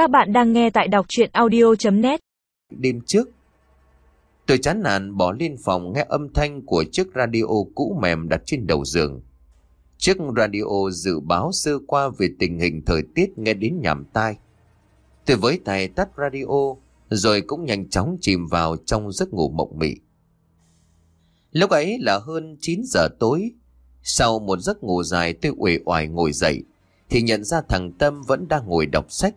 Các bạn đang nghe tại đọc chuyện audio.net Đêm trước, tôi chán nản bỏ lên phòng nghe âm thanh của chiếc radio cũ mềm đặt trên đầu giường. Chiếc radio dự báo sơ qua về tình hình thời tiết nghe đến nhảm tai. Tôi với tay tắt radio, rồi cũng nhanh chóng chìm vào trong giấc ngủ mộng mị. Lúc ấy là hơn 9 giờ tối, sau một giấc ngủ dài tôi uể oải ngồi dậy, thì nhận ra thằng Tâm vẫn đang ngồi đọc sách.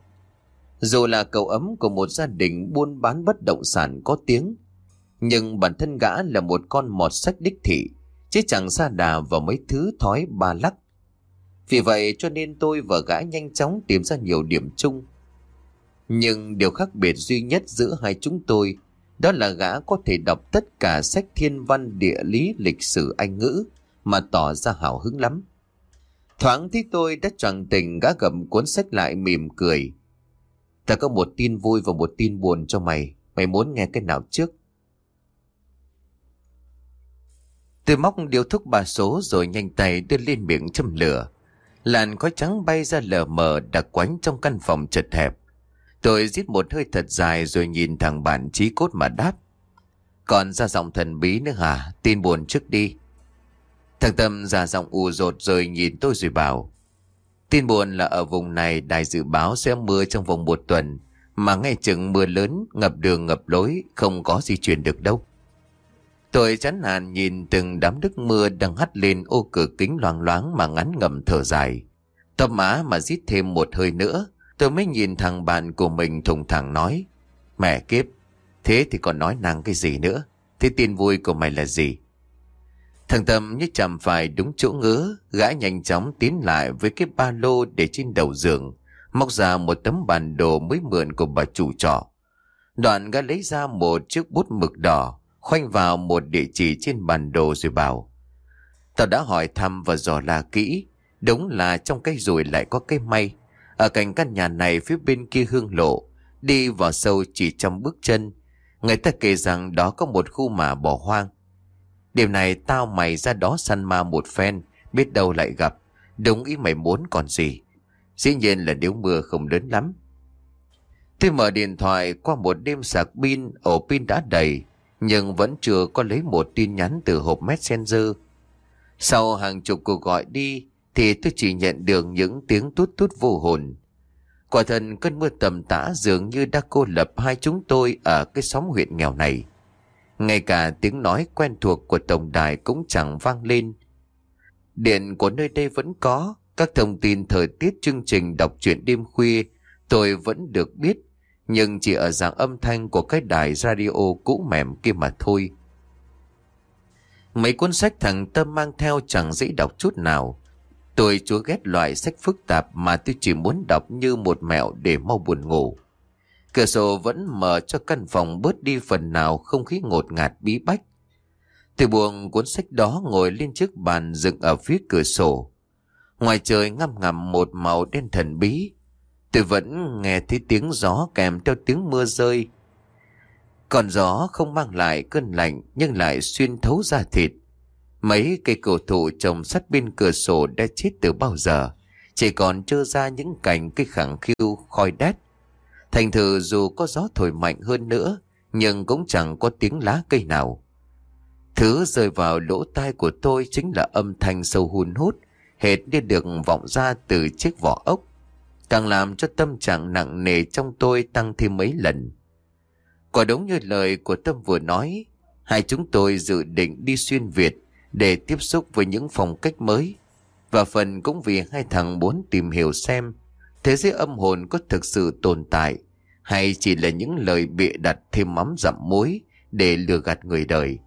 Dù là cậu ấm của một gia đình buôn bán bất động sản có tiếng, nhưng bản thân gã là một con mọt sách đích thị, chứ chẳng xa đà vào mấy thứ thói ba lắc. Vì vậy cho nên tôi và gã nhanh chóng tìm ra nhiều điểm chung. Nhưng điều khác biệt duy nhất giữa hai chúng tôi đó là gã có thể đọc tất cả sách thiên văn địa lý lịch sử Anh ngữ mà tỏ ra hào hứng lắm. Thoáng thấy tôi đã tròn tình gã gầm cuốn sách lại mỉm cười. Ta có một tin vui và một tin buồn cho mày. Mày muốn nghe cái nào trước? Tôi móc điếu thuốc ba số rồi nhanh tay đưa lên miệng châm lửa. Làn khói trắng bay ra lờ mờ đặc quánh trong căn phòng chật hẹp. Tôi rít một hơi thật dài rồi nhìn thằng bạn trí cốt mà đáp. Còn ra giọng thần bí nữa hả? Tin buồn trước đi. Thằng Tâm ra giọng u rột rồi nhìn tôi rồi bảo. Tin buồn là ở vùng này đài dự báo sẽ mưa trong vòng một tuần. Mà ngay chừng mưa lớn, ngập đường ngập lối, không có di chuyển được đâu. Tôi chán nản nhìn từng đám nước mưa đang hắt lên ô cửa kính loang loáng mà ngắn ngầm thở dài. Tâm má mà rít thêm một hơi nữa, tôi mới nhìn thằng bạn của mình thùng thẳng nói. Mẹ kiếp, thế thì còn nói năng cái gì nữa? Thế tin vui của mày là gì? Thằng Tâm như chạm phải đúng chỗ ngứa, gã nhanh chóng tiến lại với cái ba lô để trên đầu giường, móc ra một tấm bản đồ mới mượn của bà chủ trọ. Đoạn gã lấy ra một chiếc bút mực đỏ, khoanh vào một địa chỉ trên bản đồ rồi bảo. Tao đã hỏi thăm và dò la kỹ, đúng là trong cây rùi lại có cây may. Ở cạnh căn nhà này phía bên kia hương lộ, đi vào sâu chỉ trong bước chân, người ta kể rằng đó có một khu mả bỏ hoang. Đêm này tao mày ra đó săn ma một phen, biết đâu lại gặp. Đúng ý mày muốn còn gì. Dĩ nhiên là nếu mưa không lớn lắm. Tôi mở điện thoại qua một đêm sạc pin, ổ pin đã đầy, nhưng vẫn chưa có lấy một tin nhắn từ hộp Messenger. Sau hàng chục cuộc gọi đi, thì tôi chỉ nhận được những tiếng tút tút vô hồn. Quả thật cơn mưa tầm tã dường như đã cô lập hai chúng tôi ở cái xóm huyện nghèo này. Ngay cả tiếng nói quen thuộc của tổng đài cũng chẳng vang lên. Điện của nơi đây vẫn có, các thông tin thời tiết chương trình đọc truyện đêm khuya tôi vẫn được biết, nhưng chỉ ở dạng âm thanh của cái đài radio cũ mềm kia mà thôi. Mấy cuốn sách thằng Tâm mang theo chẳng dễ đọc chút nào. Tôi chúa ghét loại sách phức tạp mà tôi chỉ muốn đọc như một mẹo để mau buồn ngủ. Cửa sổ vẫn mở cho căn phòng bớt đi phần nào không khí ngột ngạt bí bách. Tôi buồn cuốn sách đó ngồi lên chiếc bàn dựng ở phía cửa sổ. Ngoài trời ngăm ngầm một màu đen thần bí. Tôi vẫn nghe thấy tiếng gió kèm theo tiếng mưa rơi. Còn gió không mang lại cơn lạnh nhưng lại xuyên thấu da thịt. Mấy cây cổ thụ trồng sắt bên cửa sổ đã chết từ bao giờ. Chỉ còn trơ ra những cành cây khẳng khiu, khói đét. Thành thử dù có gió thổi mạnh hơn nữa, nhưng cũng chẳng có tiếng lá cây nào. Thứ rơi vào lỗ tai của tôi chính là âm thanh sâu hun hút, hệt như được vọng ra từ chiếc vỏ ốc. Càng làm cho tâm trạng nặng nề trong tôi tăng thêm mấy lần. Quả đúng như lời của Tâm vừa nói, hai chúng tôi dự định đi xuyên Việt để tiếp xúc với những phong cách mới. Và phần cũng vì hai thằng muốn tìm hiểu xem thế giới âm hồn có thực sự tồn tại hay chỉ là những lời bịa đặt thêm mắm dặm muối để lừa gạt người đời.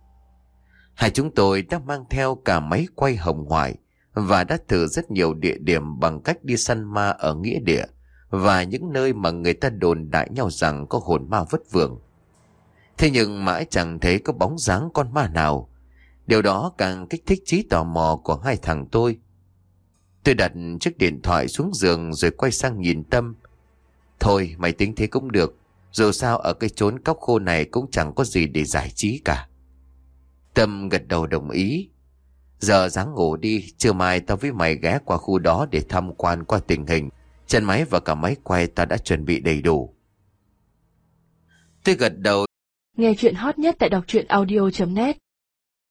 Hai chúng tôi đã mang theo cả máy quay hồng ngoại và đã thử rất nhiều địa điểm bằng cách đi săn ma ở nghĩa địa và những nơi mà người ta đồn đại nhau rằng có hồn ma vất vưởng. Thế nhưng mãi chẳng thấy có bóng dáng con ma nào. Điều đó càng kích thích trí tò mò của hai thằng tôi. Tôi đặt chiếc điện thoại xuống giường rồi quay sang nhìn Tâm. Thôi mày tính thế cũng được. Dù sao ở cái chốn cóc khô này cũng chẳng có gì để giải trí cả. Tâm gật đầu đồng ý. Giờ dáng ngủ đi, trưa mai tao với mày ghé qua khu đó để tham quan qua tình hình. Chân máy và cả máy quay ta đã chuẩn bị đầy đủ. Tôi gật đầu. Nghe chuyện hot nhất tại đọc truyện audio.net